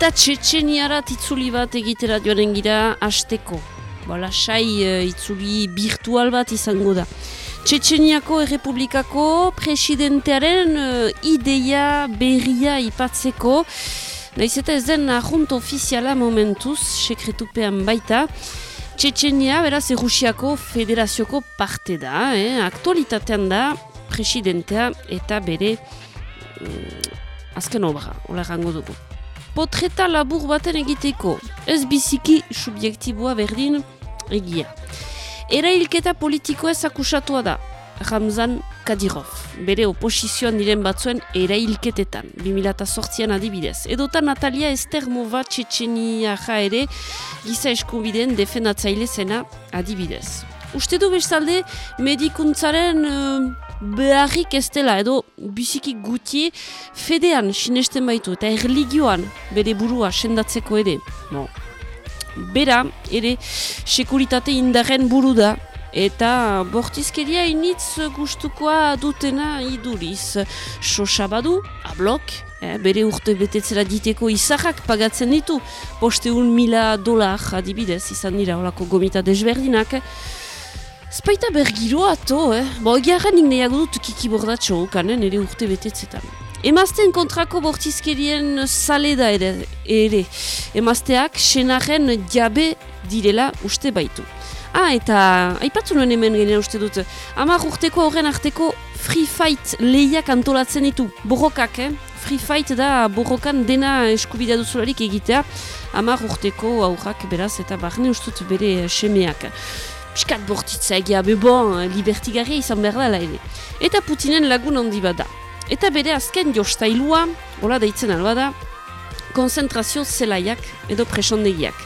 Eta txetxeniara itzuli bat egitera joan gira hasteko. Bola, sai uh, itzuli virtual bat izango da. Txetxeniako errepublikako presidentearen uh, ideia berria ipatzeko. Naiz eta ez den ahunt ofiziala momentuz, sekretupean baita. Txetxenia, beraz, Errusiako federazioko parte da. Eh? Aktualitatean da, presidentea eta bere mm, azken obra, hola gango dugu. Potreta labur baten egiteko, ez biziki subjektiboa berdin egia. Erailketa politikoa zakusatua da, Ramzan Kadirov, bere oposizioan diren batzuen erailketetan, 2008an adibidez. Edota Natalia Estermova Txetxenia ere giza eskubideen defendatzaile zena adibidez. Uste du bestalde medikuntzaren uh, beharrik ez dela edo biziki guti fedean sinesten baitu eta erligioan bere burua sendatzeko ere. No. Bera, ere, sekuritate indarren buru da eta bortizkeria initz gustukoa dutena iduriz. Sosa badu, ablok, eh, bere urte betetzera diteko izarrak pagatzen ditu, posteun mila dolar adibidez, izan dira olako gomita desberdinak, Spaita bergiroa ato, eh? Bo, egiaren nik nahiago dut kiki bordatxo kanen ere urte betetzetan. Emazten kontrako bortizkerien sale da ere, ere. Emazteak senaren jabe direla uste baitu. Ah, eta aipatzu nuen hemen genera uste dut. Amar urteko horren arteko free fight lehiak antolatzen ditu. Borrokak, eh? Free fight da borrokan dena eskubidea duzularik egitea. Amar urteko aurrak beraz eta barne ustut bere semeak piskat bortitza egia, bebon, libertigarria izan behar dela ere. Eta Putinen lagun handi bada. Eta bere azken jostailua, hola deitzen alba da, konzentrazio zelaiak edo presondegiak.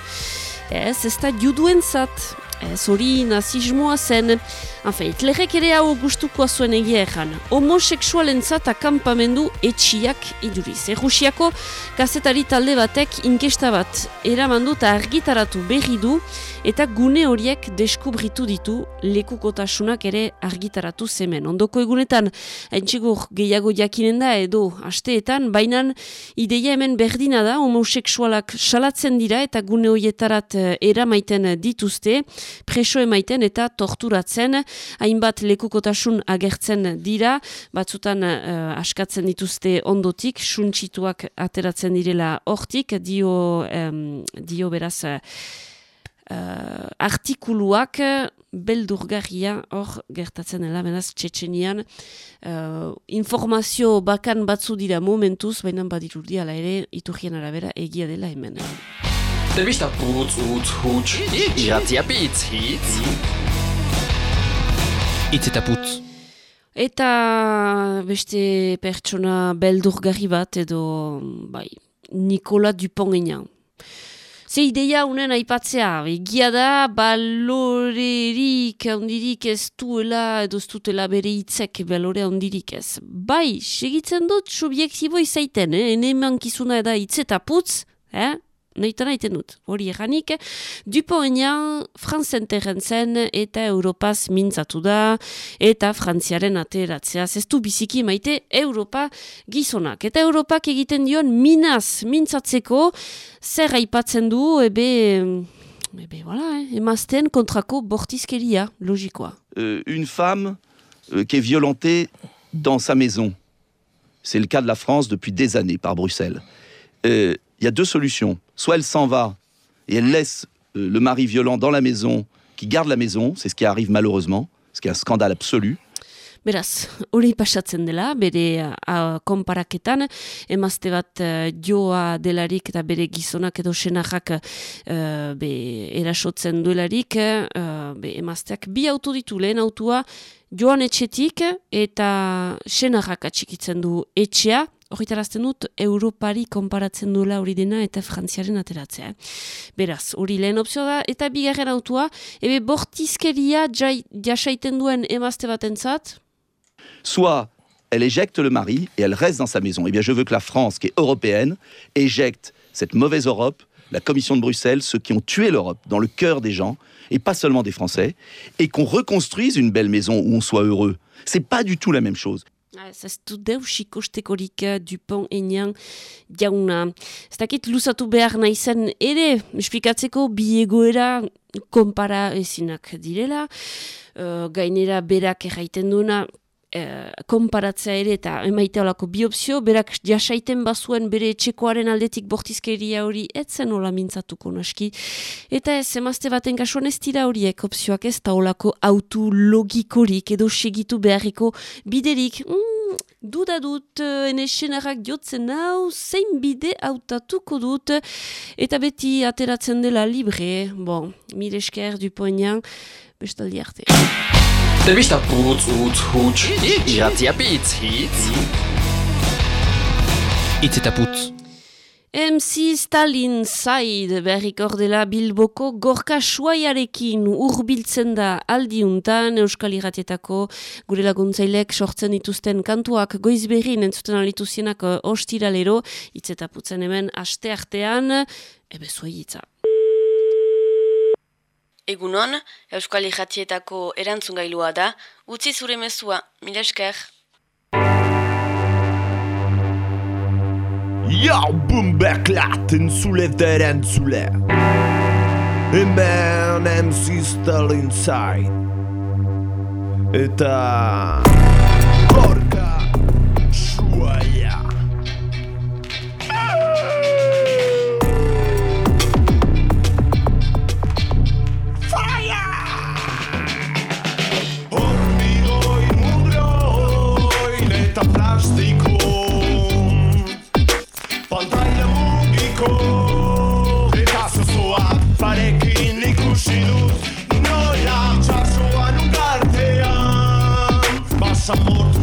Ez, ez da juduen zat, ez hori nazismoa zen, Hain, Hitlerrek ere hau gustukoa zuen egia egan. Homoseksualen zat akampamendu etxiak iduriz. Errusiako kazetari talde batek inkesta bat eramandu eta argitaratu berri du eta gune horiek deskubritu ditu lekukotasunak ere argitaratu zemen. Ondoko egunetan, haintxegur gehiago jakinen da edo asteetan, baina ideia hemen berdina da, homoseksualak salatzen dira eta gune horietarat eramaiten dituzte, preso emaiten eta torturatzen, hainbat lekukotasun agertzen dira, batzutan uh, askatzen dituzte ondotik, suntsituak ateratzen direla hortik, dio, dio beraz uh, artikuluak beldurgarria hor gertatzen dela, beraz txetxenian. Uh, informazio bakan batzu dira momentuz, baina badirurdi ala ere iturgien arabera egia dela hemen. Debista putz, utz, hutz, hitz, hitz, hitz, Itz eta putz. Eta beste pertsona beldurgarri bat edo bai, Nikola Dupont Ze ideia unen aipatzea, egia da, balorerik ondirik ez duela edo ez dutela bere hitzek balore ondirik ez. Bai, segitzen dut subjektibo izaiten, eh? ene mankizuna eda hitz eta putz, eh? Neita nahi dut, hori eranik, Dupoenia franzenterren zen eta Europaz mintzatu da eta Frantziaren ateratzea. Zestu biziki maite Europa gizonak. Eta Europak egiten dion minaz mintzatzeko zer aipatzen du ebe, ebe voilà, eh, emazten kontrako bortizkeria logikoa. Uh, une femme uh, qui est violentée dans sa maison. C'est le cas de la France depuis des années par Bruxelles. Euh, il y a deux solutions. Soit elle s'en va et elle laisse euh, le mari violent dans la maison, qui garde la maison, c'est ce qui arrive malheureusement, ce qui est un scandale absolu. Beraz, hori pasatzen dela, bere uh, konparaketan, emazte bat uh, joa delarik eta bere gizonak edo senajak uh, be, erasotzen duelarik, uh, be, emazteak bi auto ditu lehen autua, joan etxetik eta senajak atxikitzen du etxea, Soit elle éjecte le mari et elle reste dans sa maison. Eh bien, je veux que la France, qui est européenne, éjecte cette mauvaise Europe, la Commission de Bruxelles, ceux qui ont tué l'Europe dans le cœur des gens, et pas seulement des Français, et qu'on reconstruise une belle maison où on soit heureux. C'est pas du tout la même chose. Ez du deus ikostekorik uh, Dupont enian jauna. Ez dakit luzatu behar naizen ere, esplikatzeko bi egoera konpara ezinak direla. Uh, gainera berak erraiten duena, Eh, konparatzea ere eta emaite olako biopzio, berak jasaiten bazuen bere etxekoaren aldetik bortizkeria hori etzen hola mintzatuko naski. Eta ez, emazte baten kasuan ez dira horiek opzioak ez da olako autu logikorik edo segitu beharriko biderik. Mm, duda dut, uh, ene senarrak jotzen hau, zein bide hautatuko dut, eta beti ateratzen dela libre, bon, mire esker du poenean, bestaldi arte. Debista putz, utz, huts, iratzia pitz, hitz. Itz eta putz. MC Stalin zaid berrik ordela Bilboko gorka suaiarekin urbiltzen da aldiuntan Euskal Iratietako gure laguntzailek sortzen dituzten kantuak goiz berrin entzuten alituzienak ostiralero itzetaputzen hemen aste artean ebe zuaitza. Egunon, Euskal Ijatietako erantzun gailua da, utzi zure mezua, mila esker. Ja, bumber klaten zule deren zule. Hemen MC Stalin. Eta... Gorka... Shuaya. some more.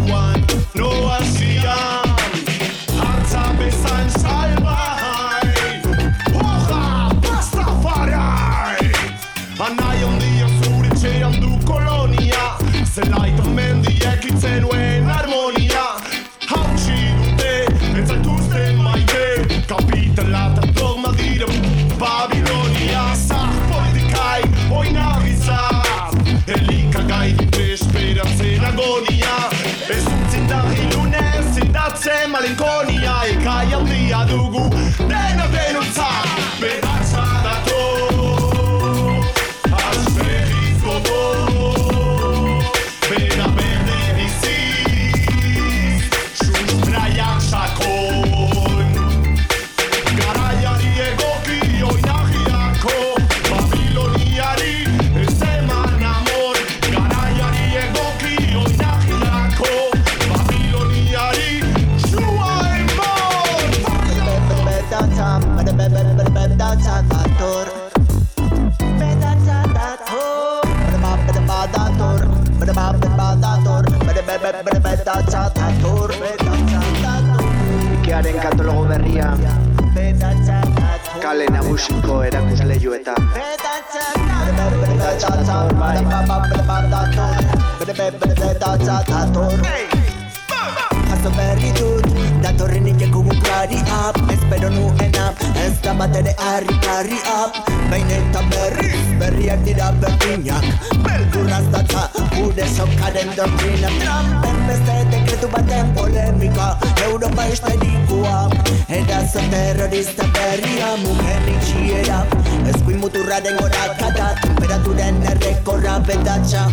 Errekorra bedatxa,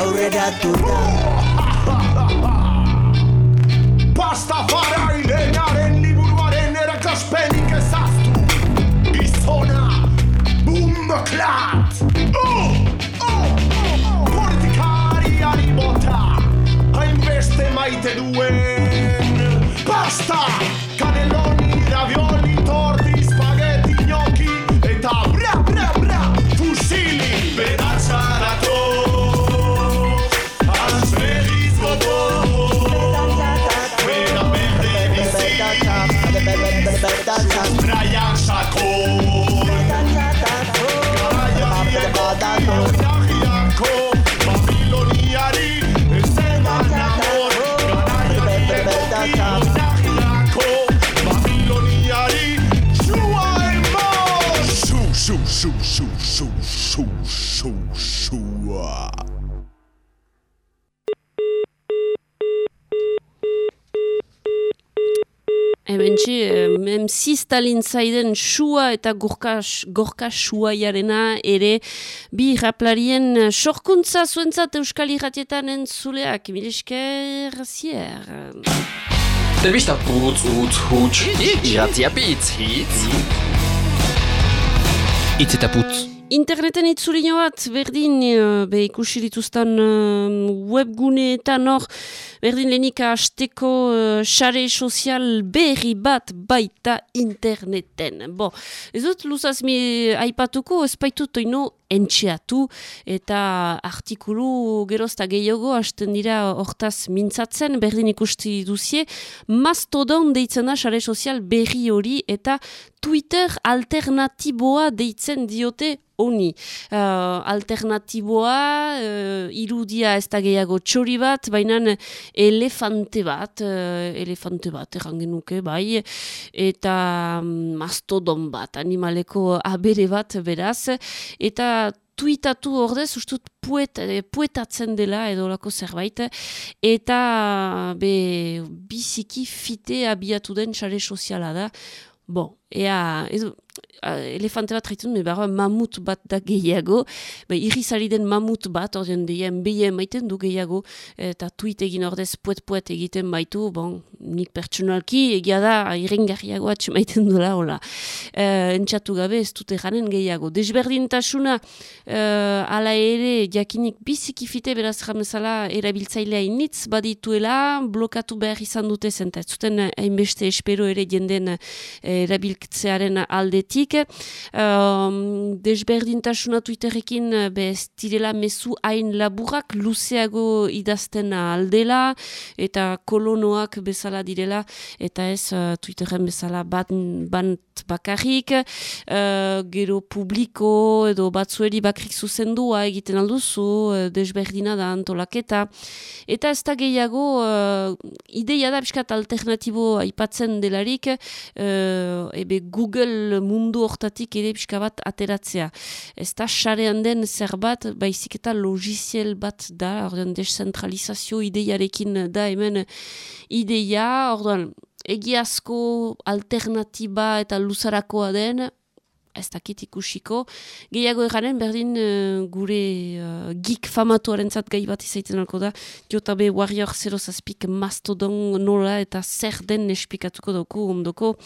aurrera da Pastafarai lehenaren liburuaren erakaspenik ezaztu. Gizona, bumbaklat. Oh, oh, oh, Politikariari bota Hainbeste maite duen Pasta, MC Stalin zaiden sua eta gorka, gorka suaiarena ere bi raplarien sorkuntza zuentzat Euskal Irratietan entzuleak. Milesker, zier. Telebista putz, utz, huts, irratia pitz, hitz. Itz eta putz. Interneten itzulino bat, berdin, eh, be ikusi dituzten eh, webguneetan hor, berdin lehenik hasteko eh, sare sozial berri bat baita interneten. Bo, ez dut luzaz mi aipatuko, ez baitut oino entxeatu eta artikulu gerozta gehiago hasten dira hortaz mintzatzen, berdin ikusti duzie, mastodon deitzen da sare sozial berri hori eta Twitter alternatiboa deitzen diote honi. Uh, alternatiboa, uh, irudia ez da gehiago txori bat, baina elefante bat, uh, elefante bat, errangen nuke, bai, eta um, mastodon bat, animaleko abere bat beraz, eta tuitatu ordez, ustut puet, puetatzen dela edo lako zerbait, eta be, biziki fite abiatu den sare soziala da, Bon, ea, ez, elefante bat me barra mamut bat da gehiago, be, irrizari den mamut bat, ordean deien behien maiten du gehiago, eta tweet egin ordez puet-puet egiten baitu, bon, nik pertsonalki, egia da, irrengarriago atxe maiten dula, hola. E, entxatu gabe ez dute janen gehiago. Desberdintasuna, e, ala ere, jakinik bizikifite, beraz jamezala, erabiltzailea initz badituela, blokatu behar izan dute zen, eta zuten hainbeste espero ere jenden e, erabiltzearen aldetik. Um, desberdintasuna Twitterrekin bez direla mezu hain laburak luzeago idazten aldela eta kolonoak bezala direla eta ez uh, Twitterren bezala bat, bant bakarrik uh, gero publiko edo batzueri bakrik zuzendua egiten alduzu uh, desberdina da antolaketa eta ez da gehiago uh, ideia da biskat alternatibo aipatzen delarik uh, ebe Google mundu hortatik ere pixka bat ateratzea. Ez da xarean den zerbat, baizik eta logiziel bat da, ordean descentralizazio ideiarekin da hemen ideia, ordean egiazko alternatiba eta luzarakoa den, ez dakit ikusiko. Gehiago eganen, berdin uh, gure uh, geek famatuaren gai bat izaiten alko da, Jotabe Warrior 0 zazpik mastodon nola eta zer den espikatuko dugu ondoko.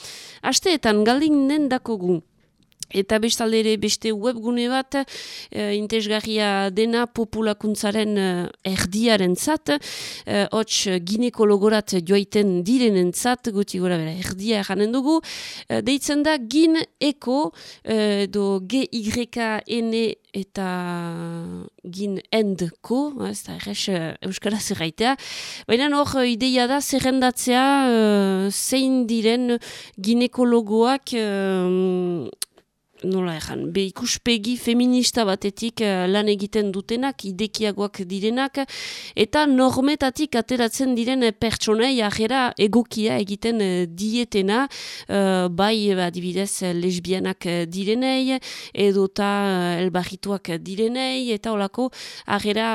Asteetan, galdin nendako gu. Eta bestalde ere beste webgune bat, uh, intezgarria dena populakuntzaren uh, erdiaren zat, uh, hots ginekologorat joaiten direnen zat, guti gora bera erdia eranen dugu, uh, deitzen da gin eko, uh, do G-Y-N eta gin endko, ez da erres euskara zerraitea, baina hor ideia da zerrendatzea uh, zein diren ginekologoak nola ezan, be ikuspegi feminista batetik uh, lan egiten dutenak, idekiagoak direnak, eta normetatik ateratzen diren pertsonei ajera egokia egiten uh, dietena, uh, bai adibidez lesbianak direnei, edota elbarrituak direnei, eta olako ajera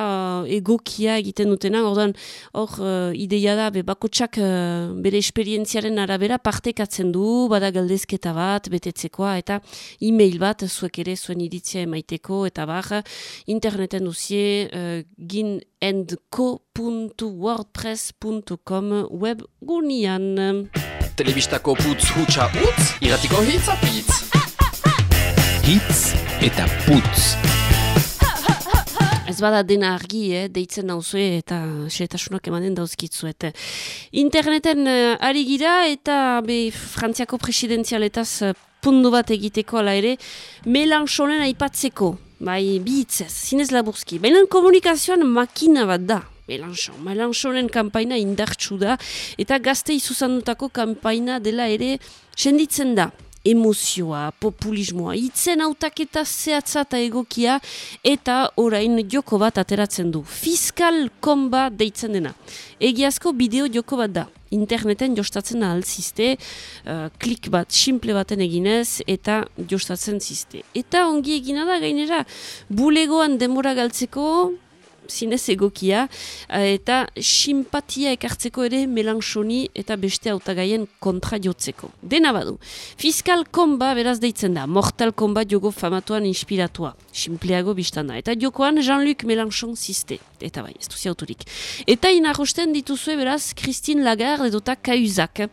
egokia egiten dutena, ordan hor uh, ideia da, be bakotsak uh, bere esperientziaren arabera partekatzen du, bada galdezketa bat, betetzekoa, eta e-mail bat, zuek ere zuen iritzia emaiteko, eta bar, interneten duzie uh, ginendko.wordpress.com web gunian. Telebistako putz hutsa utz, iratiko hitz apitz. Hitz eta putz. Ez bada dena argi, eh, deitzen nauzue eta xetasunak emanen dauzkitzuet. Interneten uh, ari gira eta be, Frantziako presidenzialetaz uh, pundu bat egiteko ala ere, melanchonen aipatzeko, bai, bihitzez, zinez laburzki. Baina komunikazioan makina bat da, Melanchon. Melanchonen kampaina indartsu da, eta gazte izuzandutako kampaina dela ere senditzen da emozioa, populismoa, itzen autaketa zehatza eta egokia, eta orain joko bat ateratzen du. Fiskal komba deitzen dena. Egiazko bideo joko bat da interneten jostatzen ahal ziste, uh, klik bat, simple baten eginez, eta jostatzen ziste. Eta ongi egina da gainera, bulegoan demora galtzeko, zinez egokia, eh, eta simpatia ekartzeko ere melanxoni eta beste hautagaien kontra jotzeko. Dena badu, fiskal komba beraz deitzen da, mortal komba jogo famatuan inspiratua, simpleago biztanda, eta jokoan Jean-Luc Melanchon ziste, eta bai, ez duzi autorik. Eta inarrosten dituzue beraz Christine Lagarde edota Kauzak.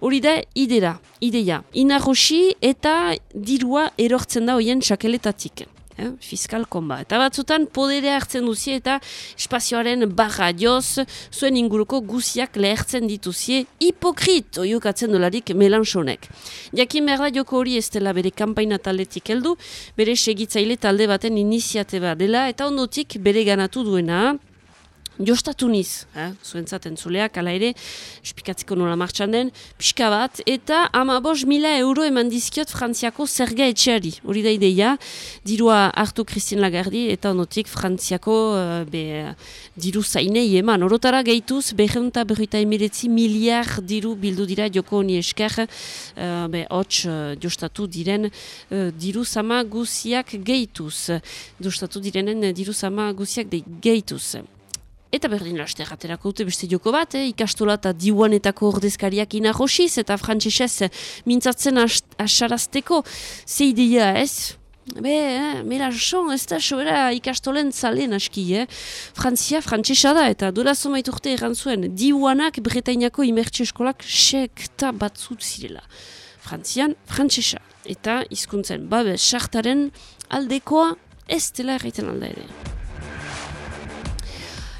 Hori da, idea, ideia, inarrosi eta dirua erortzen da hoien txakeletatik eh, fiskal konba. Eta batzutan podere hartzen duzie eta espazioaren barra joz, zuen inguruko guziak lehertzen dituzie hipokrit oiokatzen dolarik melanchonek. Jakin behar da joko hori ez dela bere kampaina taldetik heldu, bere segitzaile talde baten iniziateba dela eta ondotik bere ganatu duena, jostatu niz, eh? zuen zaten zuleak, ala ere, espikatzeko nola martxan den, pixka bat, eta ama bos mila euro eman dizkiot frantziako zerga etxeari. Hori da ideia, dirua hartu Christine Lagardi, eta onotik frantziako uh, be, diru zainei eman. Orotara gehituz, behunta berruita emiretzi miliar diru bildu dira joko honi esker, uh, be, hots uh, jostatu diren uh, diru sama guziak gehituz. Jostatu direnen diru sama guziak de gehituz. Eta berdin laste erraterako dute beste joko bat, eh? ikastola eta diuanetako ordezkariak inarrosiz eta frantzesez mintzatzen asarazteko ze ideia ez? Be, eh, mera son, ez da sobera ikastolen zalen aski, eh? Frantzia, frantzesa da, eta dola zomait urte errantzuen, diuanak bretainako imertxe eskolak sekta batzut zirela. Frantzian, frantzesa. Eta hizkuntzen babe, sartaren aldekoa ez dela erraiten alda ere.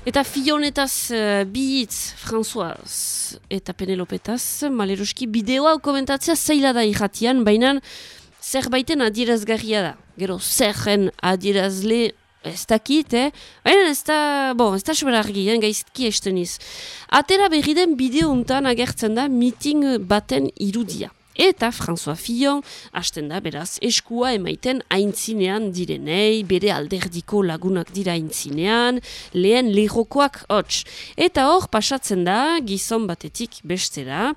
Eta Fionetaz uh, bihitz Françoaz eta Penelopetaz, maleroski bideoa komentatzea zeila da irratian, baina zerbaiten adierazgarria da. Gero zerren adierazle ez dakit, eh? Baina ez da, bon, ez da soberargi, eh? gaizki esteniz. Atera berri den bideo untan agertzen da meeting baten irudia. Eta François Fillon, hasten da beraz, eskua emaiten aintzinean direnei, bere alderdiko lagunak dira aintzinean, lehen lehokoak hots. Eta hor pasatzen da, gizon batetik bestera,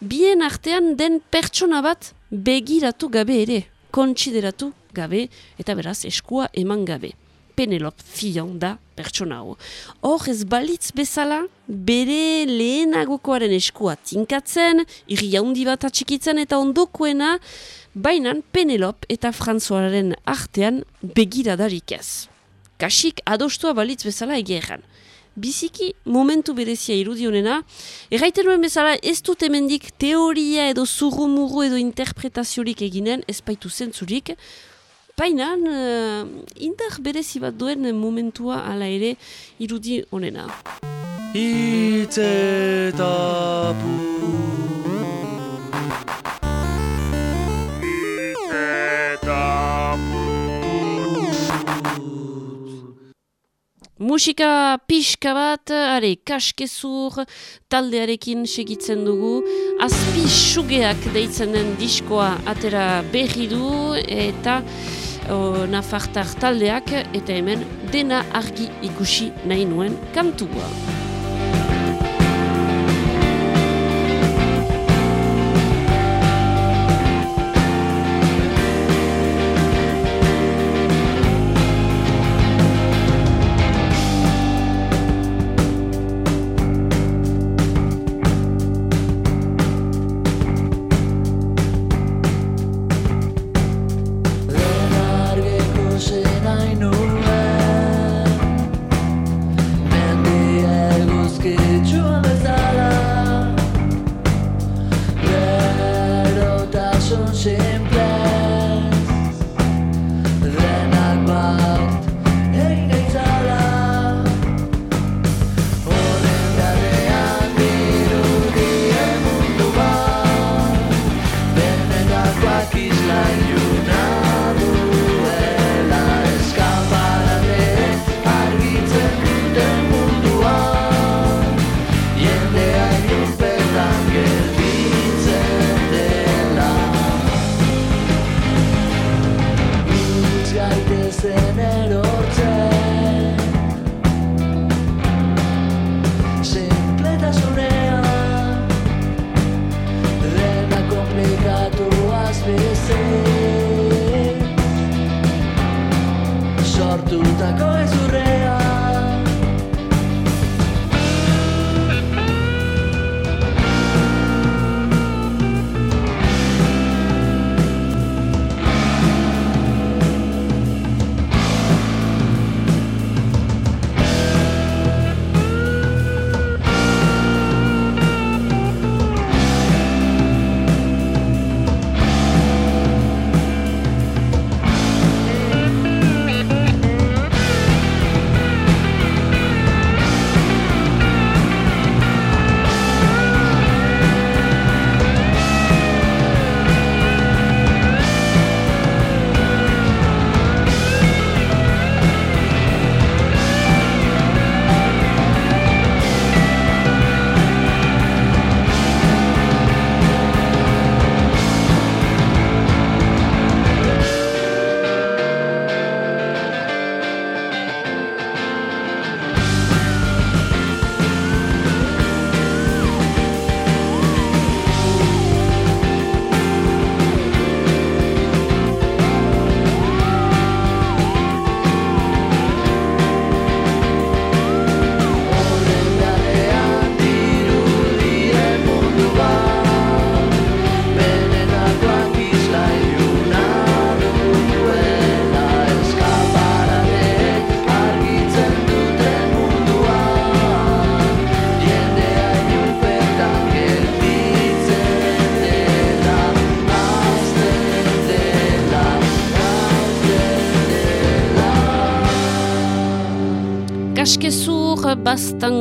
bien artean den pertsona bat begiratu gabe ere, kontsideratu gabe, eta beraz eskua eman gabe. Penelop Fillon da pertsona hau. Hor ez balitz bezala, bere lehenagokoaren eskua tinkatzen, irri handi bat atxikitzen eta ondokoena, bainan Penelop eta Franzoaren artean begiradarik ez. Kasik adostua balitz bezala egeran. Biziki momentu berezia irudionena, erraiten nuen bezala ez dut hemendik teoria edo zurrumuru edo interpretaziorik eginen, ez baitu zentzurik, Baina, uh, indar berezi bat duen momentua ala ere irudi onena. Itzetapu Musika pixka bat, are, kaskezur, taldearekin segitzen dugu. Azpi sugeak deitzen den diskoa atera berri du eta o, nafartar taldeak eta hemen dena argi ikusi nahi nuen kantua.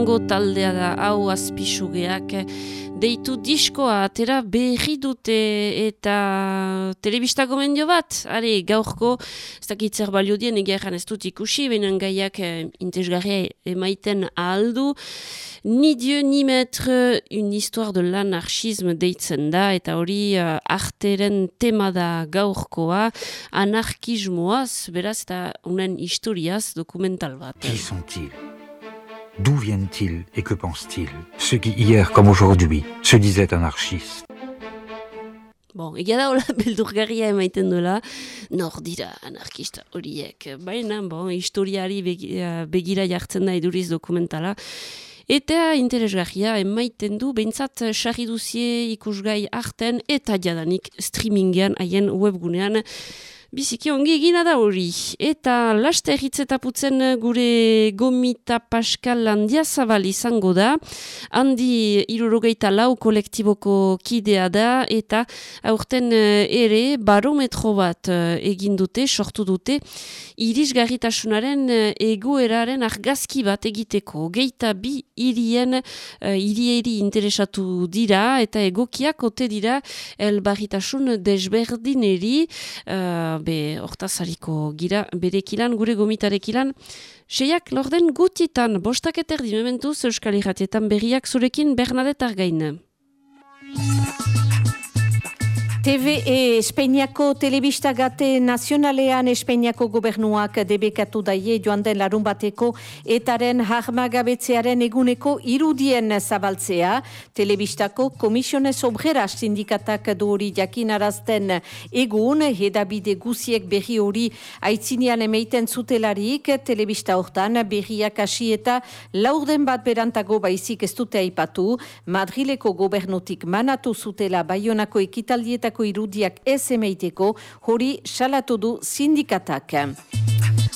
Bastango taldea da hau azpisugeak deitu diskoa atera berri dute eta telebista gomendio bat, are gaurko ez dakit zer balio dien egeran ez dut ikusi, benen gaiak eh, emaiten ahaldu Ni dieu ni metre un histoire de l'anarchisme deitzen da eta hori uh, arteren tema da gaurkoa. Anarkismoaz, beraz eta unen historiaz dokumental bat. Qui sont-ils D'où viennent-ils et que pensent-ils? Ceux qui, hier comme aujourd'hui, se disaient anarchistes. Bon, egia da hola beldurgarria emaiten duela, nor dira anarkista horiek. Baina, bon, historiari begi- begira jartzen da eduriz dokumentala. Eta interesgarria emaiten du, behintzat sarri duzie ikusgai arten eta jadanik streamingean haien webgunean biziki ongi egina da hori. Eta laste putzen gure gomita Pascal Landia zabal izango da. Handi irurogeita lau kolektiboko kidea da eta aurten eh, ere barometro bat eh, egin dute, sortu dute, irisgarritasunaren eh, egoeraren argazki bat egiteko. Geita bi irien, irieri interesatu dira eta egokiak ote dira elbarritasun desberdineri uh, be hortazariko gira berekilan, gure gomitarekilan. Seiak lorden gutitan, bostak eterdi mementuz Euskal Iratietan berriak zurekin Bernadette Argain. TV e Espainiako telebista gate nazionalean Espainiako gobernuak debekatu daie joan den larun bateko etaren harmagabetzearen eguneko irudien zabaltzea. Telebistako komisionez obrera sindikatak du hori jakinarazten egun, hedabide guziek berri hori aitzinean emeiten zutelarik, telebista hortan berriak hasi eta laurden bat berantago baizik ez dute aipatu, Madrileko gobernutik manatu zutela Baionako ekitaldietako irudiak ez emeiteko, hori salatu du sindikatak.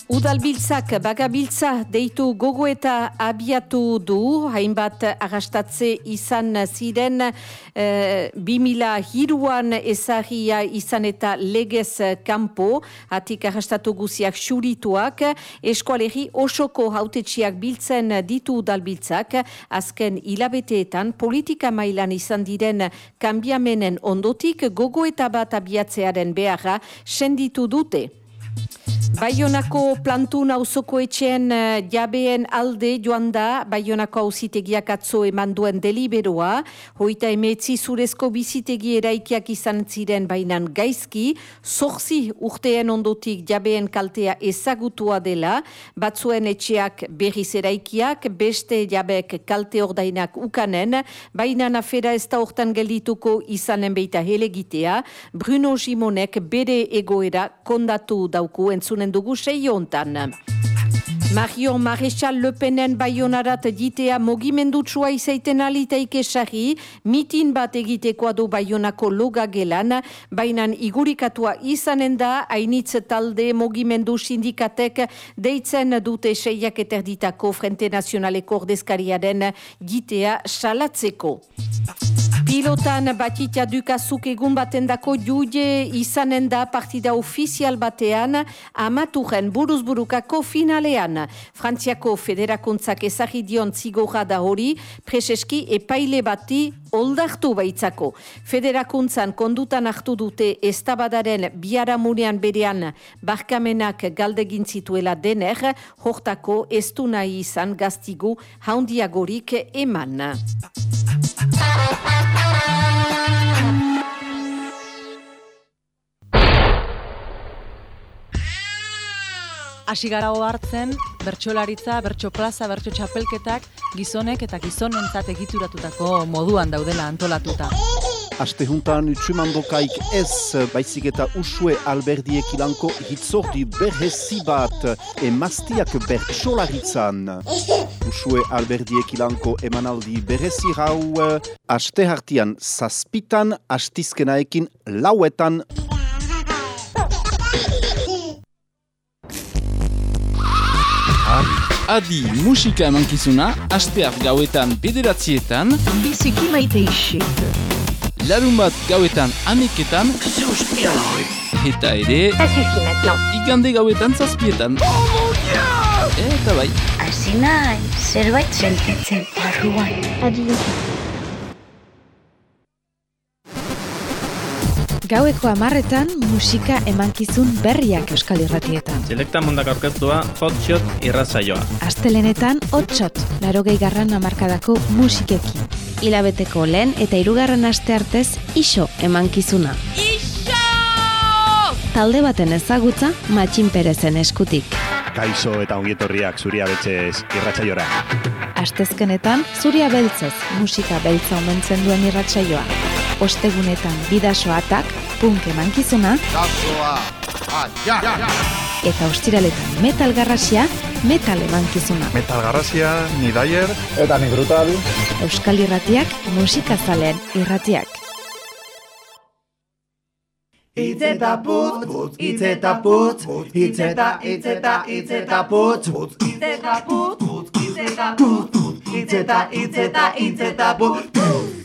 Udalbiltzak bagabiltza deitu gogo eta abiatu du, hainbat agastatze izan ziren eh, 2000 hiruan ezagia izan eta legez kanpo, atik agastatu guziak xurituak, eskualeri osoko hautetxiak biltzen ditu udalbiltzak, azken hilabeteetan politika mailan izan diren kanbiamenen ondotik gogo eta bat abiatzearen beharra senditu dute. Baionako plantun auzoko etxean eh, jabeen alde joan da, Baionako auzitegiak atzo eman duen deliberoa, hoita emetzi zurezko bizitegi eraikiak izan ziren bainan gaizki, zorzi urteen ondotik jabeen kaltea ezagutua dela, batzuen etxeak berriz eraikiak, beste jabek kalte ordainak ukanen, bainan afera ez da hortan geldituko izanen beita helegitea, Bruno Gimonek bere egoera kondatu dauku entzunen dugu seiontan. Mario Marechal Le Penen baionarat jitea mogimendutsua izaiten alitaike sarri, mitin bat egitekoa du baionako loga gelan, bainan igurikatua izanen da, hainitz talde mogimendu sindikatek deitzen dute seiak eterditako Frente Nazionaleko ordezkariaren jitea salatzeko. Pilotan batitia dukazuk egun batendako jude izanen da partida ofizial batean amaturen buruzburukako finalean. Frantziako federakuntzak ezagidion zigorra da hori, preseski epaile bati oldartu baitzako. Federakuntzan kondutan hartu dute estabadaren biaramunean berean barkamenak galdegin zituela dener, hortako ez du nahi izan gaztigu haundiagorik eman. Hasi gara hartzen bertsolaritza, bertso plaza, bertso txapelketak gizonek eta gizonentzat egituratutako moduan daudela antolatuta. Aste juntan utsumandokaik ez, baizik eta usue alberdiek ilanko hitzordi berhezi bat emaztiak bertsolaritzan. Usue alberdiek ilanko emanaldi berhezi rau, aste hartian zazpitan, astizkenaekin lauetan Adi musika emankizuna, asteak gauetan bederatzietan Biziki maite isek. larun bat gauetan aneketan, eta ere, igande gauetan zazpietan. Eta bai. Hasi nahi, zerbait sentitzen barruan. Adi. Gaueko amarretan musika emankizun berriak euskal irratietan. Selekta mundak aurkeztua hotshot irratzaioa. Astelenetan hotshot, larogei garran amarkadako musikekin. Hilabeteko lehen eta hirugarren aste artez iso emankizuna. Iso! Talde baten ezagutza matxin perezen eskutik. Kaixo eta ongietorriak zuria betxez irratzaiora. Astezkenetan zuria beltzez musika beltza omentzen duen irratsaioa. Ostegunetan bidasoatak, punk emankizuna, eta ostiraletan metal garrasia, metal emankizuna. Metal garrasia, ni daier, eta ni brutal. Euskal irratiak, musikazalean irratiak. Itzeta putz, putz, itzeta putz, itzeta, itzeta, itzeta putz, putz, itzeta putz, putz, itzeta putz, itzeta, itzeta, itzeta putz.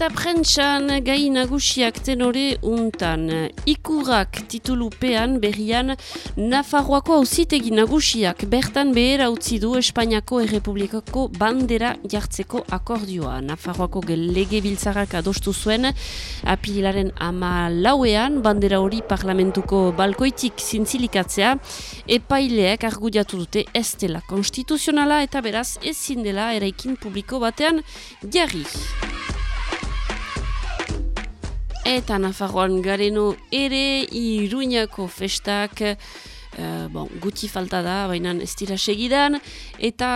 Eta prentxan gai nagusiak tenore untan. Ikurak titulupean berrian Nafarroako hauzitegi nagusiak bertan behera utzi du Espainiako Errepublikako bandera jartzeko akordioa. Nafarroako lege biltzarrak adostu zuen apilaren ama lauean bandera hori parlamentuko balkoitik zintzilikatzea epaileak argudiatu dute ez dela konstituzionala eta beraz ezin dela eraikin publiko batean jarri. Eta Nafarroan gareno ere Iruñako festak uh, bon, guti falta da, baina ez dira segidan, eta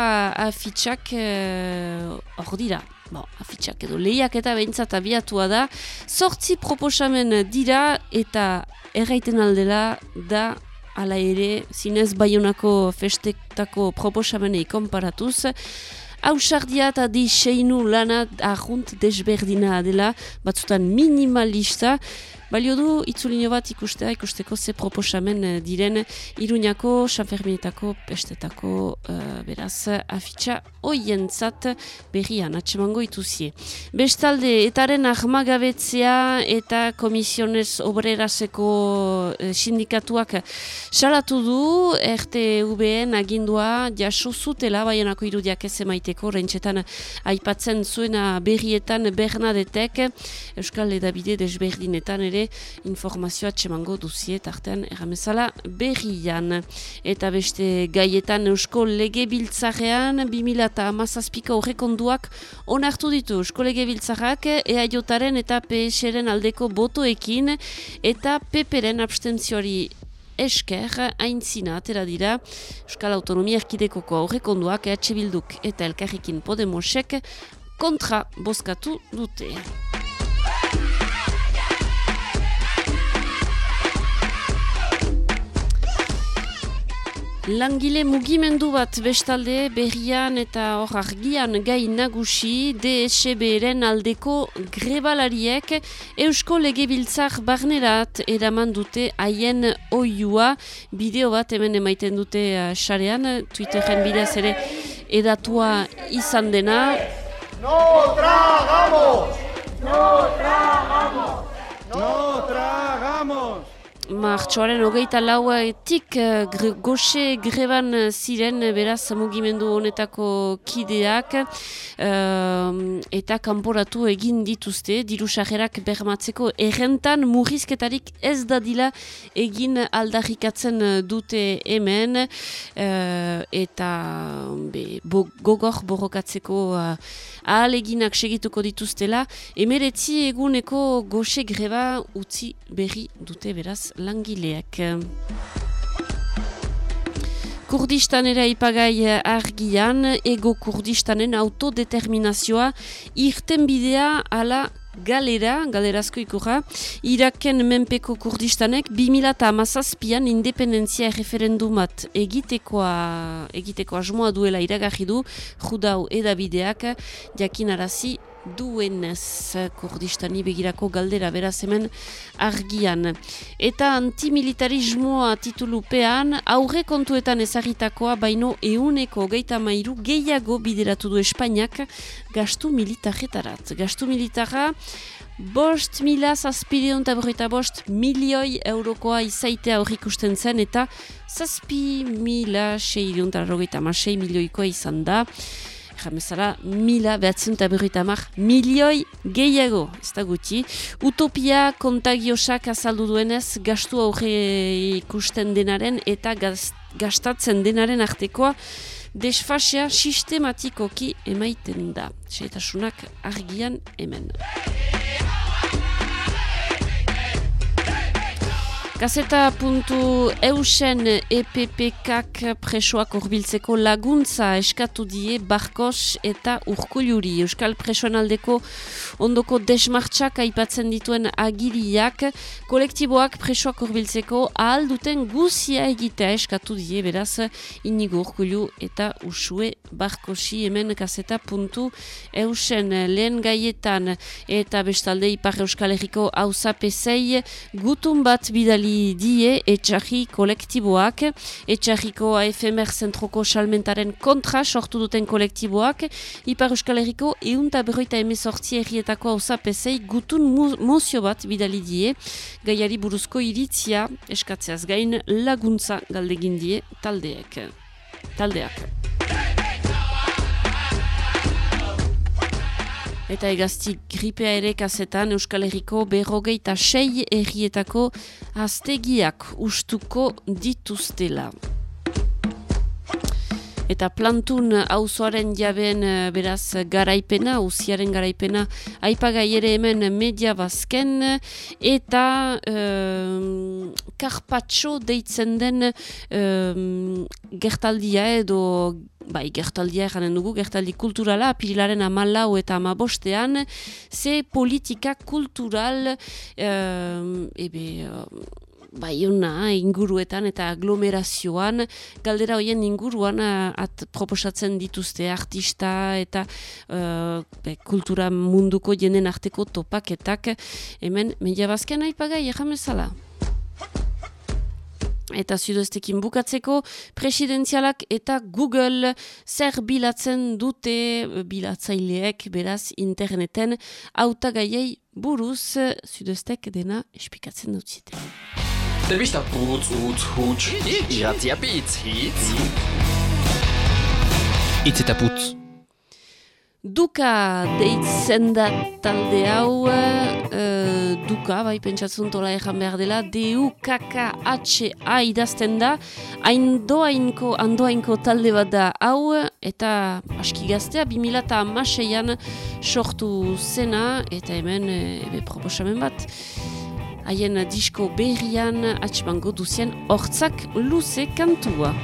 afitxak hor uh, dira. Bon, afitxak edo lehiak eta behintzat abiatua da. Zortzi proposamen dira eta erraiten aldela da ala ere zinez baionako festetako proposamenei konparatuz. Hausardia eta di seinu lana ahunt desberdina dela, batzutan minimalista, balio du itzulino bat ikustea, ikusteko ze proposamen diren Iruñako, Sanferminetako, Pestetako, uh, beraz, afitxa oientzat berrian, atsemango ituzie. Bestalde, etaren ahmagabetzea eta komisionez obreraseko uh, sindikatuak salatu du, RTVN agindua jaso zutela, baianako irudiak ez emaiteko, rentxetan aipatzen zuena berrietan Bernadetek, Euskal Edabide desberdinetan ere, informazioa txemango duzie tartean erramezala berrian. Eta beste gaietan Eusko Lege Biltzarean 2000 eta amazazpika horrekonduak onartu ditu Eusko Lege Biltzarrak EAJaren eta PSren aldeko botoekin eta PPren abstentzioari esker haintzina atera dira Euskal Autonomia Erkidekoko horrekonduak EH Bilduk eta Elkarrikin Podemosek kontra bozkatu dute. Langile mugimendu bat bestalde berrian eta hor argian gai nagusi DSB-ren aldeko grebalariek Eusko Legebiltzar barnerat eraman dute haien oiua bideo bat hemen emaiten dute sarean, uh, Twitteren bidez ere edatua izan dena. No tragamos! No tragamos! No tragamos! Martxoaren hogeita lauetik uh, gre, goxe greban ziren beraz mugimendu honetako kideak uh, eta kanporatu egin dituzte diru sajerak bermatzeko errentan murrizketarik ez dadila egin aldarrikatzen dute hemen uh, eta be, bo, gogor borrokatzeko uh, ahal eginak segituko dituztela emeretzi eguneko goxe greba utzi berri dute beraz langileak. Kurdistanera ipagai argian, ego Kurdistanen autodeterminazioa irten bidea ala galera, galerazko ikurra, Iraken menpeko kurdistanek 2008an independentzia referendumat egitekoa, egiteko asmoa duela iragarri du, judau edabideak, jakinarazi duenez kurdistani begirako galdera beraz hemen argian. Eta antimilitarismoa titulupean aurre kontuetan ezagitakoa baino euneko geita mairu gehiago bideratu du Espainiak gastu militarretarat. Gastu militarra bost mila zazpideon eta bost milioi eurokoa izaitea horrik usten zen eta zazpi mila seideon eta milioikoa izan da. Jamezara, mila behatzen eta berroita milioi gehiago, ez da gutxi. Utopia kontagiosak azaldu duenez gastu aurre ikusten denaren eta gastatzen denaren artekoa desfasea sistematikoki emaiten da. Seitasunak argian hemen. Gazeta EPPKak presoak urbiltzeko laguntza eskatu die Barkos eta Urkuluri. Euskal presoan aldeko ondoko desmartxak aipatzen dituen agiriak kolektiboak presoak urbiltzeko ahal duten guzia egitea eskatu die beraz inigo Urkulu eta Usue Barkosi hemen gazeta puntu lehen gaietan eta bestalde Ipar Euskal Herriko hauzapezei gutun bat bidali die etxarri kolektiboak, etxarriko AFMR zentroko salmentaren kontra sortu duten kolektiboak, Ipar Euskal Herriko eunta berroita emezortzi errietako hausapesei gutun mozio bat bidali die, gaiari buruzko iritzia eskatzeaz gain laguntza galdegin die taldeek. Taldeak. Eta egazti gripea ere kazetan Euskal Herriko berrogeita sei errietako aztegiak ustuko dituztela. Eta plantun auzoaren jaben eh, beraz garaipena, uziaren garaipena, aipagai ere hemen media bazken, eta um, karpatxo deitzen den um, gertaldia edo bai, gertaldia eranen dugu, gertaldi kulturala, apirilaren amalau eta amabostean, ze politika kultural, uh, ebe, una, inguruetan eta aglomerazioan, galdera hoien inguruan eh, at, proposatzen dituzte artista eta uh, be, kultura munduko jenen arteko topaketak, hemen, media bazken aipagai, erramezala eta zudoztekin bukatzeko, presidenzialak eta Google zer bilatzen dute bilatzaileek beraz interneten autagaiei buruz zudoztek dena espikatzen dut zite. Telebista putz, utz, huts, iratzia pitz, hitz. Itz eta putz. Duka deitzen da talde hau, uh, duka, bai pentsatzen tola ejan behar dela, D-U-K-K-H-A idazten da, aindoainko, andoainko talde bat da hau, eta aski gaztea, 2006an sortu zena, eta hemen ebe proposamen bat. Haien disko berrian atxemango duzien hortzak luze kantua.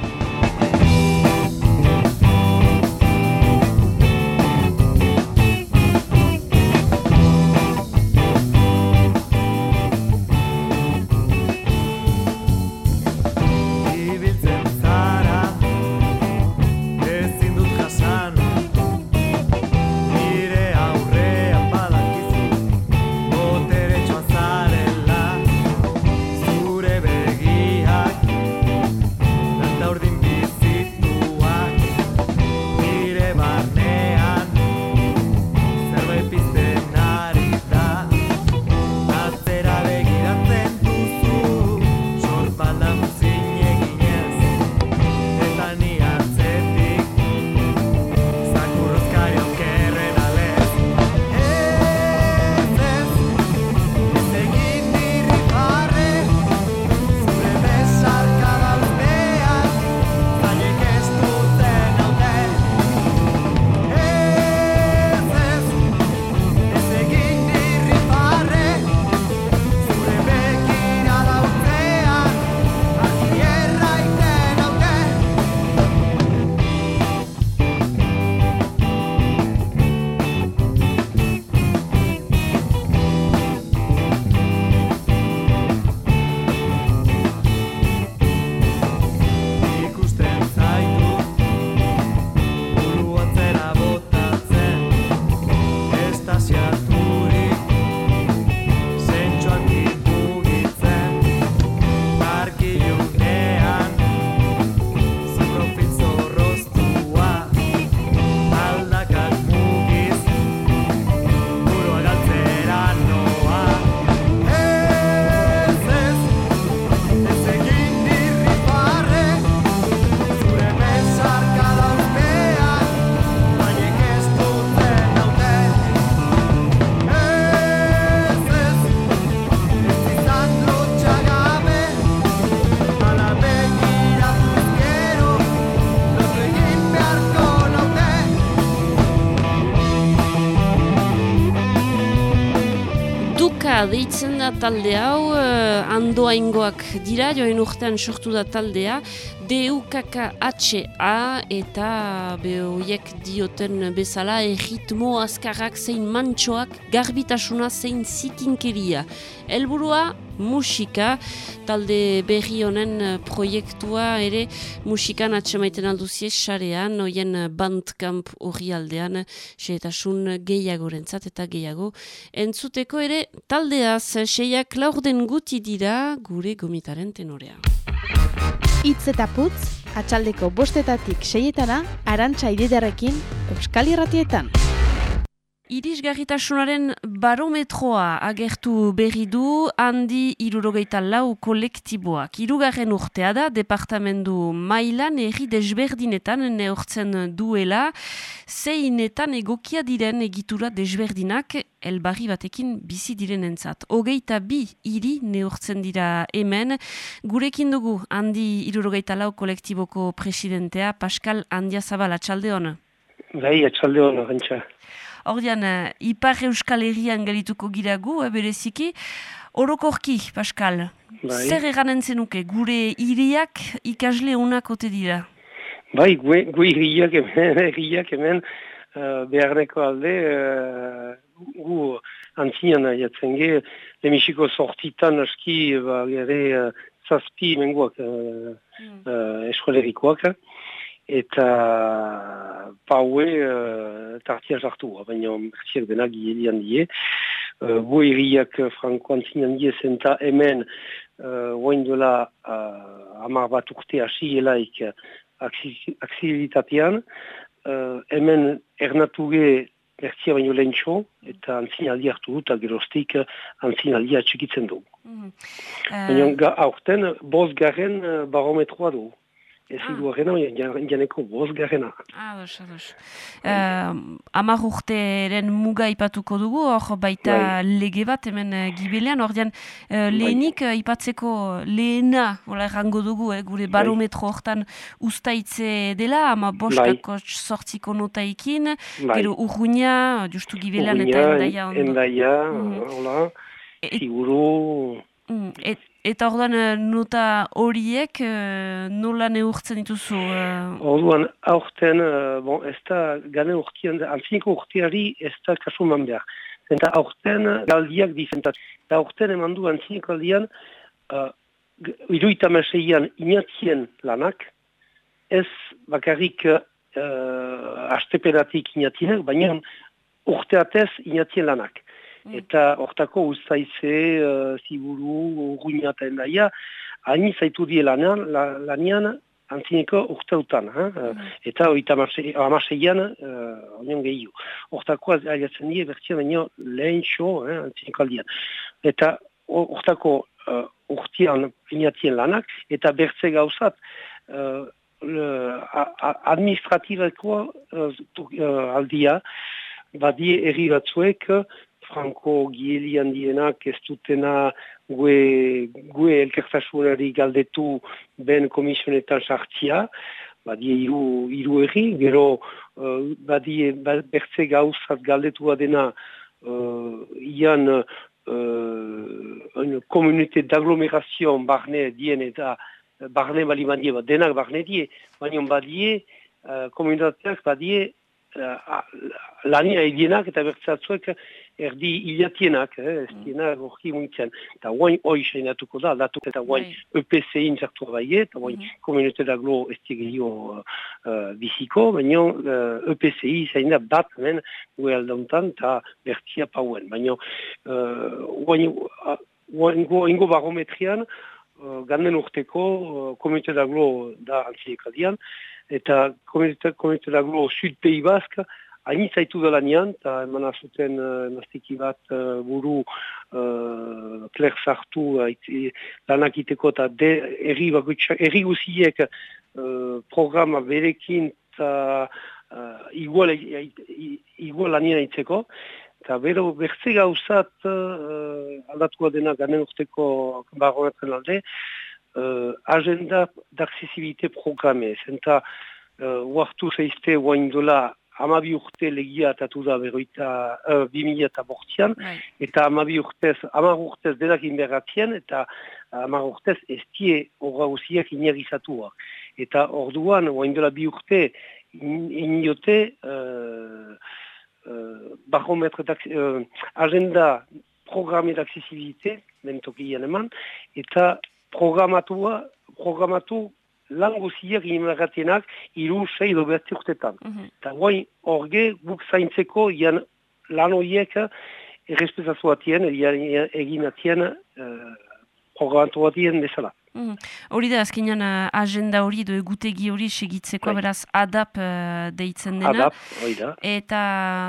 Deitzen da talde hau, uh, andoaingoak dira, joen urtean sortu da taldea, DUKKHA eta behoiek dioten bezala erritmo azkarrak zein mantxoak garbitasuna zein zikinkeria. Helburua musika, talde berri honen proiektua ere musikan atxemaiten alduzie sarean, oien bandkamp hori aldean, seetasun gehiagorentzat eta gehiago. Entzuteko ere taldeaz, seiak laurden guti dira gure gomitaren tenorea. Itz eta putz, atxaldeko bostetatik seietana, arantxa ididarekin, Euskal Irratietan. Irisgarritasunaren barometroa agertu berri du handi irurogeita lau kolektiboak. Irugarren urtea da, departamendu mailan erri desberdinetan neortzen duela, zeinetan egokia diren egitura desberdinak elbarri batekin bizi direnentzat. Hogeita bi hiri neortzen dira hemen, gurekin dugu handi irurogeita lau kolektiboko presidentea, Pascal Andiazabal, atxalde hona? Bai, atxalde hona. Ordean, uh, Ipar Euskal Herrian galituko giragu, uh, bereziki. Orokorki, Pascal, Bai. zer eganen zenuke, gure hiriak ikasle ote dira? Bai, gu, gu irriak hemen, irriak hemen uh, beharreko alde, uh, gu antzinean jatzen ge, lemisiko sortitan aski, ba, gare, uh, zazpi menguak uh, uh, eskolerikoak, eta paue uh, tartia sartu, baina mertziak denak gielian die. Uh, gu irriak franko antzinean die zenta hemen, uh, oain dola uh, amar bat urte hasi helaik akzilitatean, uh, hemen ernatuge bertzia baino lehentxo, eta antzinaldi hartu dut, eta geroztik antzinaldia txikitzen du. Mm Baina ga, aurten, bost garen barometroa du. Ez Ah. du arena, janeko bost garena. Ados, ados. Uh, Amar urteren muga ipatuko dugu, hor baita lege bat hemen uh, gibelean, ordean uh, lehenik uh, ipatzeko lehena, hola errango dugu, eh, gure barometro hortan ustaitze dela, ama bostkako sortziko notaikin, Bai. gero urruña, justu gibelean eta Urruña, endaia ondo. Endaia, Mhm. hola, siguru... Mm, et, eta orduan eh, nota horiek eh, nola neurtzen dituzu? eh, Orduan, aurten, uh, bon, ez da gane urtean, antzineko urteari ez da kasuman behar. Eta aurten galdiak dizentat. Eta aurten eman du antzineko aldian, uh, iruita meseian inatien lanak, ez bakarrik uh, asteperatik inatienak, baina urteatez inatien lanak. Eta hortako ustaize, uh, ziburu, urruina eta endaia, haini zaitu die lanean, la, lanean antzineko urteutan. Eh? Eta oita amaseian, uh, onion gehiago. Hortako aiatzen die bertzia baino lehen xo, eh, antzineko aldian. Eta hortako uh, urtean inatien lanak, eta bertze gauzat, uh, administratibeko uh, aldia, badie erri batzuek, Franco Gieli handienak ez dutena gue, gue elkertasunari galdetu ben komisionetan sartzia, badie iru, iru erri, gero uh, badie ba, bertze gauzat galdetua dena uh, ian uh, une komunite d'agglomération barne dien eta barne bali badie, ba, denak barne die, baina badie uh, komunitateak badie lania edienak eta bertzatzuek erdi hilatienak, eh, ez diena gorki muitzen. Eta guain hoi seinatuko da, aldatu eta guain EPC-in zartu abaie, eta guain komunite daglo ez digilio uh, biziko, baina uh, EPCI zain da bat hemen gue aldauntan eta bertia pauen. Baina uh, guain uh, barometrian, uh, ganden urteko uh, komunite daglo da antzinekadian, eta komunite, komunite daglo Sud Pei Bask, hain zaitu dela nian, eta eman azuten uh, naztiki bat uh, buru uh, kler sartu uh, lanak iteko eta erri, erri guziek uh, programa berekin eta uh, igual, igual lanien aitzeko. Eta bero, bertze gauzat uh, aldatua dena ganen urteko baroetan alde, uh, agenda d'accessibilité programme. Zenta, uh, uartu zeizte guain dola amabi urte legia atatu da berroita, uh, bimila eta bortzian, eta amabi urtez, amar urtez denak inberratien, eta amar urtez ez die horra guziak inagizatua. Eta orduan, oain dela bi urte, iniote, uh, uh, barometre uh, agenda programme d'accessibilité, bentokian eman, eta programatua, programatu lan guziak inmerratienak iru sei do berti urtetan. Eta guain orge guk zaintzeko ian lan horiek errespetatu atien, egin atien uh, programatu atien bezala. Mm. Hori da, azkenean uh, agenda hori, do egutegi hori segitzeko, beraz, adap uh, deitzen dena. Adap, hori da. Eta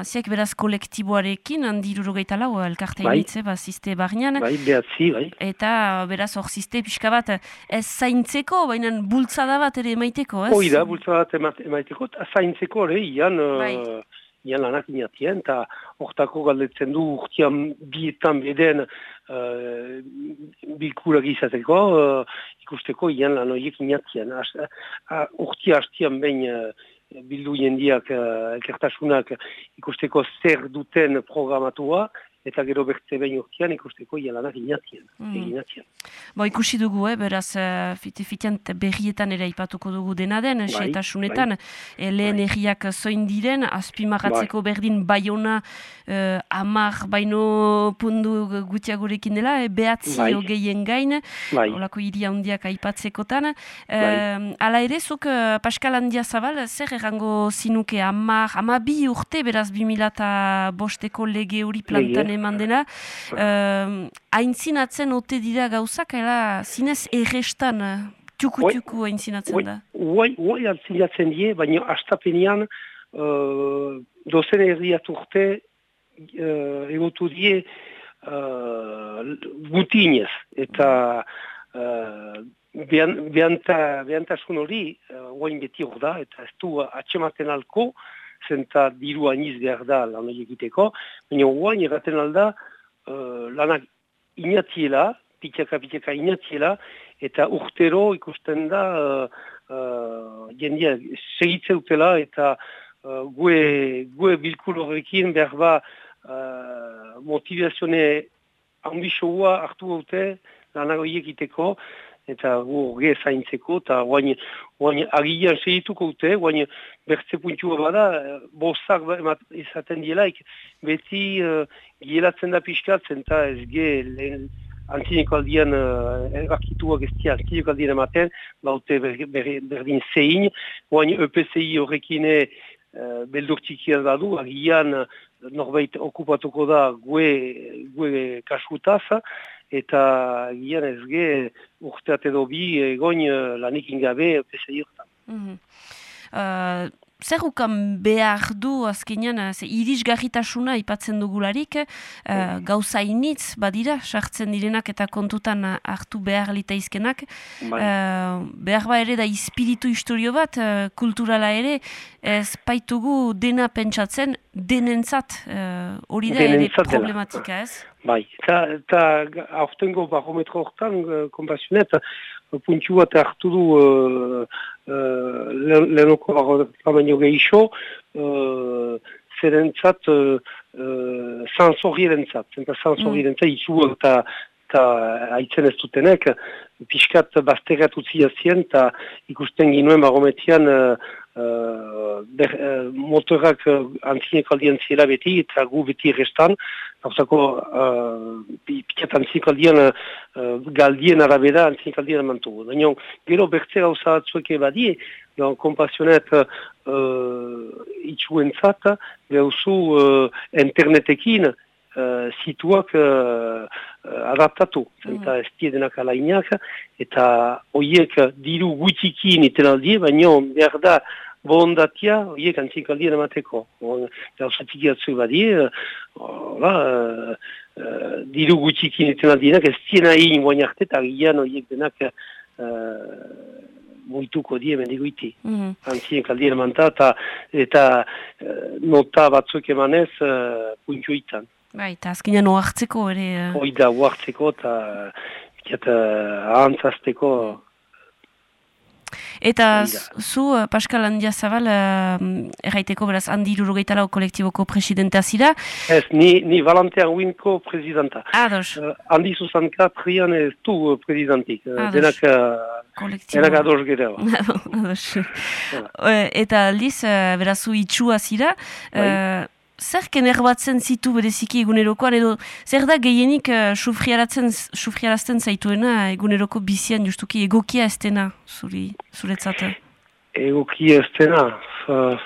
ziak beraz kolektiboarekin, handiruro gaita lau, elkarte Bai. initze, ba, ziste barnean. Bai, behatzi, bai. Eta beraz, hor ziste pixka bat, ez zaintzeko, baina bultzada bat ere emaiteko, ez? Hori da, bultzada bat ema- emaiteko, zaintzeko ere, ian, Bai. uh, ian lanak inatien, eta hortako galdetzen du urtean bietan beden uh, bilkurak izateko, uh, ikusteko ian lan horiek inatien. As, uh, urtia hastian behin uh, bildu jendiak, uh, elkertasunak ikusteko zer duten programatua, eta gero bertze behin urtean ikusteko ian lanak inatien. Mm. egin atien. Bo, ikusi dugu, eh, beraz, uh, fite fitean berrietan ere aipatuko dugu dena den, Bai, xetasunetan, eh, lehen erriak zoin diren, azpimarratzeko Bai. berdin baiona uh, amar baino pundu gutiagorekin dela, eh, behatzi Bai. hogeien gain, Bai. olako hiri handiak aipatzekotan. Uh, Hala ere, zuk uh, Pascal Handia Zabal, zer errango zinuke amar, amabi urte, beraz, 2000 eta bosteko lege hori plantan Legea. Eman dena, uh, aintzinatzen ote dira gauzak, ela, zinez errestan, uh, txuku-txuku aintzinatzen da. Uai, uai altzinatzen die, baina astapenean uh, dozen herriat urte uh, egotu die uh, gutinez. Eta uh, behan, behanta, behantasun hori uh, uain beti hor da, eta ez du atxematen alko, zenta diru aniz behar da lan egiteko, baina uain erraten alda uh, lanak inatiela, pitaka inatiela, eta urtero ikusten da uh, uh, jendia segitze dutela eta uh, gue, gue bilkul horrekin behar ba uh, motivazione ambizioa hartu dute lanak horiek iteko eta gu horge zaintzeko eta guain, guain agian segituko dute, guain bertze puntua bada, eh, bostak ba- emat- izaten dielaik, beti uh, gielatzen da pixkatzen eta ez ge lehen antzineko aldian uh, errakituak ez dira antzineko aldian ematen, baute ber, ber, berdin zein, guain EPCI horrekine uh, beldur txikia badu, uh, norbait okupatuko da gue, gue kasutaz, eta agian ez ge urteat edo bi egoin uh, lanik ingabe EPCI horretan. Mhm. Uh, zer ukan behar du azkenean, ze irisgarritasuna ipatzen dugularik, uh, gauza initz badira, sartzen direnak eta kontutan uh, hartu behar litaizkenak, Bai. uh, behar ba ere da ispiritu historio bat, uh, kulturala ere, ez baitugu dena pentsatzen denentzat, uh, hori da ere problematika ez? Bai, eta, eta aurtengo barometro hortan, kompazionet, uh, puntu bat hartu du uh, uh, le- lehenoko barometro baino gehiago, uh, zerentzat, uh, uh, sansorierentzat, zenta sansorierentzat izu eta eta haitzen ez dutenek, pixkat bazterrat utzi eta ikusten ginuen barometrian uh, uh, ber, uh, motorak uh, antzineko aldian ziela beti, eta gu beti restan, Hortako, uh, pikat antzineko aldian uh, galdien arabera antzineko aldian emantugu. Baina, gero bertze gauza batzuek badie, no, kompazionet uh, itxuentzat, gauzu uh, internetekin uh, situak uh, adaptatu. Zenta ez denak alainak, eta hoiek diru gutikin iten aldie, baina behar da bondatia, horiek antzineko aldien emateko. Gauza tiki atzu badie, hola, uh, uh, diru gutikin iten aldienak, ez diena egin guain arte, eta gian horiek denak uh, muituko die mendigoiti. Mhm. Antzien kaldien emanta, eta, eta nota batzuk emanez uh, puntuitan. Bai, eta azkenean oartzeko ere... Hoi da uartzeko eta ahantzazteko Eta zu, uh, Pascal Andia Zabal, uh, erraiteko beraz, handi irurogeita lau kolektiboko presidentea zira. Ez, ni, ni Valentin Winko presidenta. Ados. Uh, handi zuzan katrian ez du presidentik. Uh, denak, uh, Kolektibo. denak ados gero. Ados. Eh, Eta aldiz, uh, beraz, zu itxua zira. Uh, zer kenerbatzen zitu bereziki egunerokoan, edo zer da gehienik uh, sufriarazten zaituena eguneroko bizian justuki egokia ez dena zuri, zuretzat? Egoki ez dena. Uh,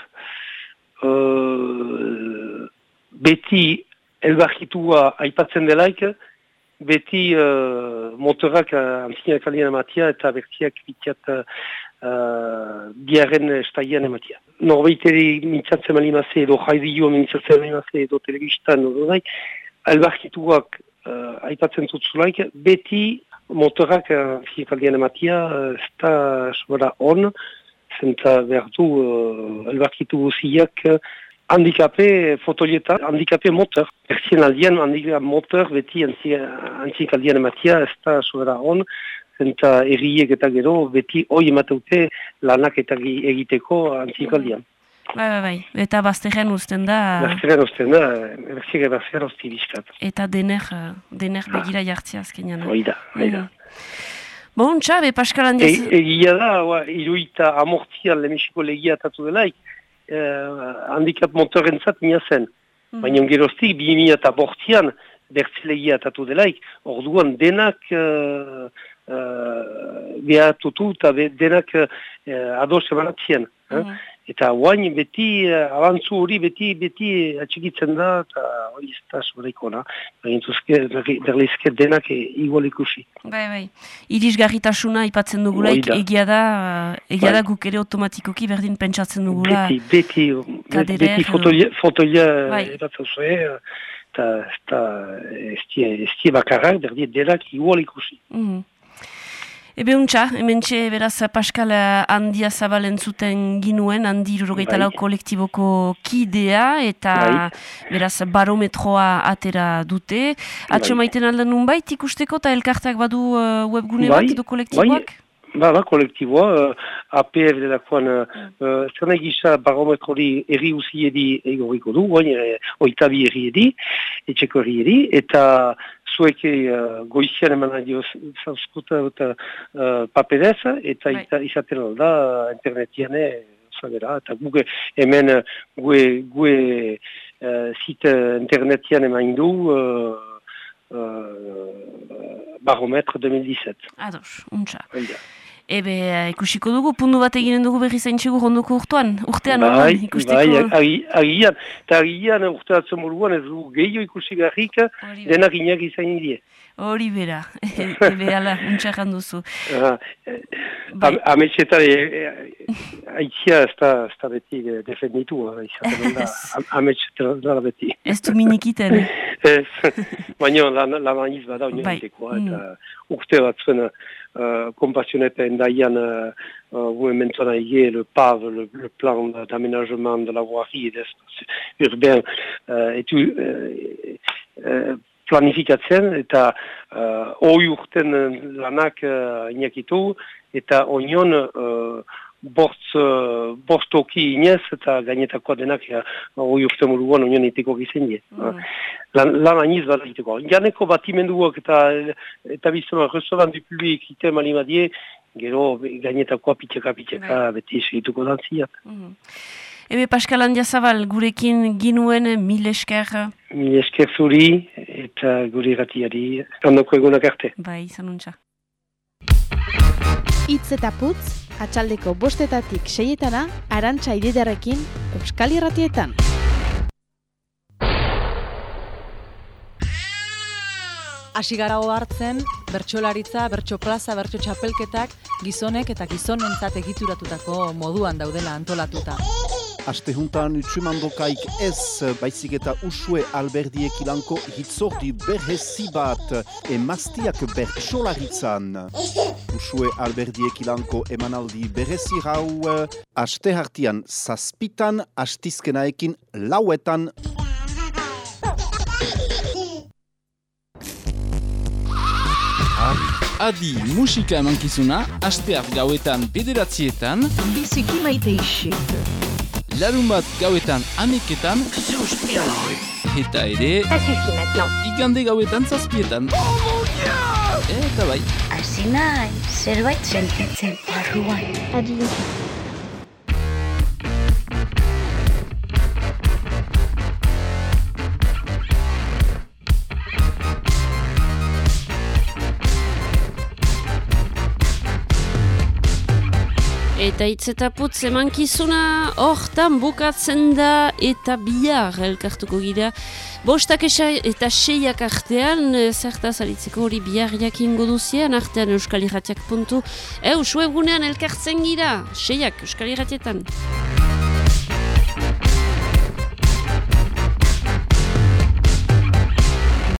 uh, beti elbarkitua aipatzen delaik, beti uh, motorak uh, antzinak alien ematia eta bertiak bitiat uh, biaren estaian ematia. Norbeiteri mintzatzen malimazte edo jaizio mintzatzen malimazte edo telebistan edo nahi, elbarkituak uh, aipatzen zutzulaik, beti motorak antzinak alien ematia uh, ez da sobera on, zenta behar du uh, elbarkitu guziak uh, handikape fotolieta, handikape motor. Erzien aldian handikape motor beti antzik aldian ematia ez da sobera on, zenta erriek eta gero beti hoi emateute lanak eta egiteko antzik aldian. Bai, bai, bai. Eta bazterren uzten da... Bazterren uzten da, erziek bazterren uzti bizkat. Eta dener, dener begira jartzea azkenean. Oida, oida. Bon, txabe, Pascal Andiaz... E, egia da, iruita amortian lemexiko legia atatu delaik, eh, handikap motoren zat ina zen. Mm. Baina geroztik, bi mila eta bortian, bertzelegia atatu delaik, orduan denak uh, uh, behatutu eta be, denak uh, ados ebaratzien. Mm. Eh? Eta guain beti, uh, abantzu hori beti, beti atxikitzen da, eta hori ez da sobraiko, na? Baina berleizke denak e, igual ikusi. Bai, bai. Irisgarritasuna ipatzen dugulaik, egia da, egia da guk ere automatikoki berdin pentsatzen dugula. Beti, beti, beti, beti fotolia, fotolia bai. zuen, eta ez die bakarrak, berdin denak igual ikusi. Mm -hmm. Ebe untxa, hemen txe, beraz, Pascal handia zabalen zuten ginuen, handi rurogeita lau kolektiboko kidea, eta bai. beraz, barometroa atera dute. Atxo bai. maiten aldan nun bait ikusteko, eta elkartak badu uh, webgune bai. bat edo kolektiboak? Ba, ba, kolektiboa, uh, APF delakoan, uh, nahi gisa barometrori erri usiedi egoriko du, oin, e, oitabi erri edi, etxeko erri edi, eta zueke uh, goizian eman adio zauzkuta eta uh, paperez, eta bai. izaten alda internetian zagera, eta guge hemen gue, gue uh, zit internetian eman du uh, uh, barometre 2017. Ados, untsa. Ebe, ikusiko dugu, pundu bat eginen dugu berri zaintxegu honduko urtuan, urtean bai, orduan, ikusteko... Bai, agian, eta agian urteatzen moduan ez du gehiago ikusi garrik, denak inak izan indie. Hori bera, ebe ala, untxakan duzu. Bai. Ametxetan, aitzia ez da beti defenditu, izaten da, ametxetan da beti. Ez du minikiten. Ez, baina la maniz bada, oineteko, eta urte bat zuen, compassionnette endaian euh, euh, mouvement aigué, le PAV, le, le plan d'aménagement de la voirie et d'espace urbain euh, et tout euh, euh, planifikatzen eta uh, hoi urten lanak uh, inakitu eta oinion uh, bortz, uh, borstoki inez eta gainetakoa denak hoi uh, urte muruan oinion iteko gizen die. Mm. Lan, lan aniz bat egiteko. Janeko batimenduak eta eta bizema restaurant du publik ite malimadie, gero gainetakoa pitxeka pitxeka mm. beti segituko dantziak. Mm. Ebe Pascal Andiazabal, gurekin ginuen mil esker. Mil esker zuri eta gure ratiari. Ondoko egunak arte. Bai, zanuntza. Itz eta putz, atxaldeko bostetatik seietana, arantxa ididarekin, Euskal Irratietan. Hasi gara hartzen, bertsolaritza, bertso plaza, bertso txapelketak, gizonek eta gizonentzat egituratutako moduan daudela antolatuta. Aste juntan utsumandokaik ez baizik eta usue alberdiek ilanko hitzordi berhezi bat emaztiak bertsolaritzan. Usue alberdiek ilanko emanaldi berhezi rau aste hartian zazpitan, astizkenaekin lauetan. adi musika emankizuna, asteak gauetan bederatzietan, Biziki maite isik. Larun bat gauetan aneketan, eta ere, igande gauetan zazpietan. Eta bai. Hasi nahi, zerbait sentitzen barruan. Adio. Eta hitz eta putz emankizuna hortan bukatzen da eta bihar elkartuko gira. Bostak eta seiak artean, eh, zertaz aritzeko hori bihar jakingo duzien, artean euskal irratiak puntu. Eus, webgunean elkartzen gira, seiak euskal irratietan.